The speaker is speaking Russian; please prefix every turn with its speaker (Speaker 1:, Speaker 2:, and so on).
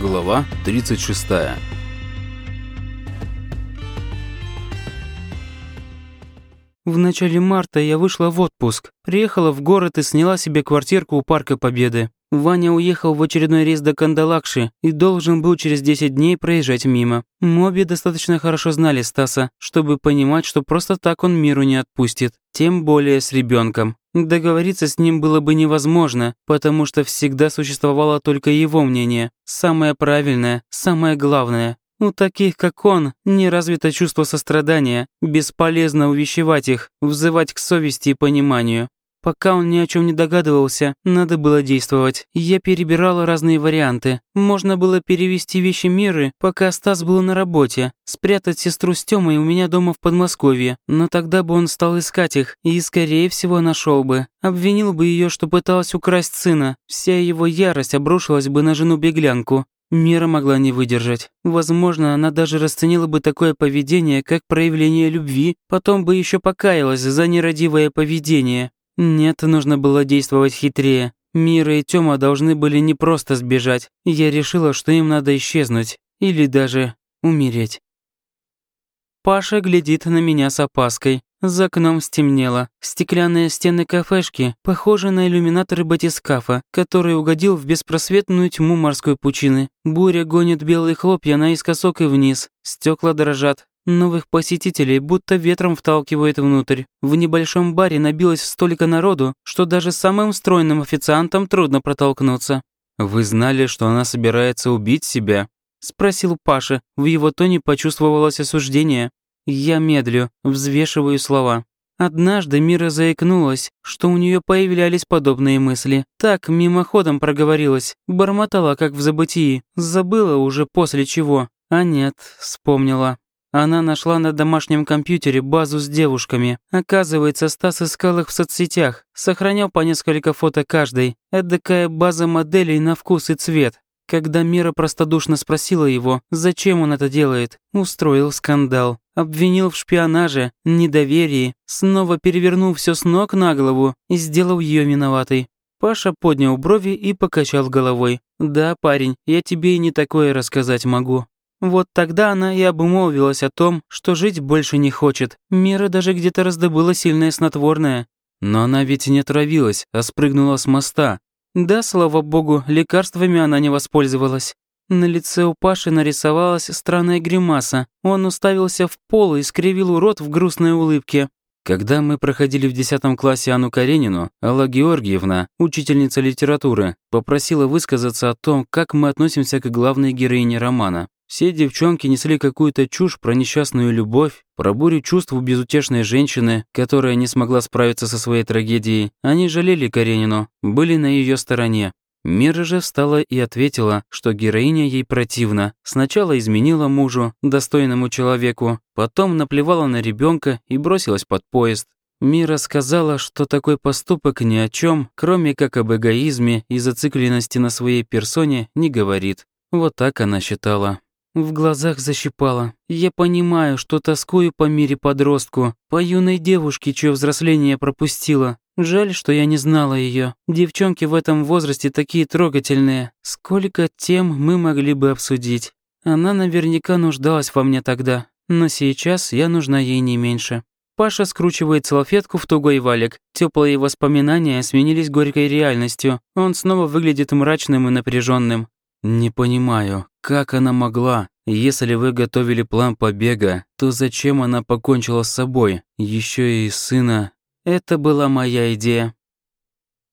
Speaker 1: Глава 36.
Speaker 2: В начале марта я вышла в отпуск, приехала в город и сняла себе квартирку у Парка Победы. Ваня уехал в очередной рейс до Кандалакши и должен был через 10 дней проезжать мимо. Моби достаточно хорошо знали Стаса, чтобы понимать, что просто так он миру не отпустит, тем более с ребенком. Договориться с ним было бы невозможно, потому что всегда существовало только его мнение, самое правильное, самое главное. У таких, как он, не развито чувство сострадания, бесполезно увещевать их, взывать к совести и пониманию. Пока он ни о чем не догадывался, надо было действовать. Я перебирала разные варианты. Можно было перевести вещи Миры, пока Стас был на работе, спрятать сестру с Тёмой у меня дома в Подмосковье, но тогда бы он стал искать их и, скорее всего, нашел бы. Обвинил бы ее, что пыталась украсть сына. Вся его ярость обрушилась бы на жену-беглянку. Мира могла не выдержать. Возможно, она даже расценила бы такое поведение как проявление любви, потом бы еще покаялась за нерадивое поведение. Нет, нужно было действовать хитрее. Мира и Тёма должны были не просто сбежать. Я решила, что им надо исчезнуть. Или даже умереть. Паша глядит на меня с опаской. За окном стемнело. Стеклянные стены кафешки похожи на иллюминаторы батискафа, который угодил в беспросветную тьму морской пучины. Буря гонит белые хлопья наискосок и вниз. Стекла дрожат. Новых посетителей будто ветром вталкивает внутрь. В небольшом баре набилось столько народу, что даже самым стройным официантам трудно протолкнуться.
Speaker 1: «Вы знали, что она собирается убить себя?»
Speaker 2: – спросил Паша. В его тоне почувствовалось осуждение. Я медлю, взвешиваю слова. Однажды Мира заикнулась, что у нее появлялись подобные мысли. Так, мимоходом проговорилась, бормотала, как в забытии. Забыла уже после чего. А нет, вспомнила. Она нашла на домашнем компьютере базу с девушками. Оказывается, Стас искал их в соцсетях, сохранял по несколько фото каждой. Эдакая база моделей на вкус и цвет. Когда Мира простодушно спросила его, зачем он это делает, устроил скандал. Обвинил в шпионаже, недоверии, снова перевернул все с ног на голову и сделал ее виноватой. Паша поднял брови и покачал головой. «Да, парень, я тебе и не такое рассказать могу. Вот тогда она и обмолвилась о том, что жить больше не хочет. Мира даже где-то раздобыла сильное снотворное.
Speaker 1: Но она ведь не травилась, а спрыгнула с моста.
Speaker 2: Да, слава богу, лекарствами она не воспользовалась. На лице у Паши нарисовалась странная гримаса. Он уставился в пол и скривил рот в грустной улыбке.
Speaker 1: Когда мы проходили в 10 классе Анну Каренину, Алла Георгиевна, учительница литературы, попросила высказаться о том, как мы относимся к главной героине романа. Все девчонки несли какую-то чушь про несчастную любовь, про бурю чувств у безутешной женщины, которая не смогла справиться со своей трагедией. Они жалели Каренину, были на ее стороне. Мира же встала и ответила, что героиня ей противна. Сначала изменила мужу, достойному человеку, потом наплевала на ребенка и бросилась под поезд. Мира сказала, что такой поступок ни о чем, кроме как об эгоизме и зацикленности на своей персоне, не говорит. Вот так она считала.
Speaker 2: В глазах защипало. Я понимаю, что тоскую по мире подростку, по юной девушке, чье взросление пропустила. Жаль, что я не знала ее. Девчонки в этом возрасте такие трогательные. Сколько тем мы могли бы обсудить. Она наверняка нуждалась во мне тогда, но сейчас я нужна ей не меньше. Паша скручивает салфетку в тугой валик. Теплые воспоминания сменились горькой реальностью. Он снова выглядит мрачным и напряженным.
Speaker 1: «Не понимаю, как она могла? Если вы готовили план побега, то зачем она покончила с собой? Еще и сына...»
Speaker 2: «Это была моя идея»,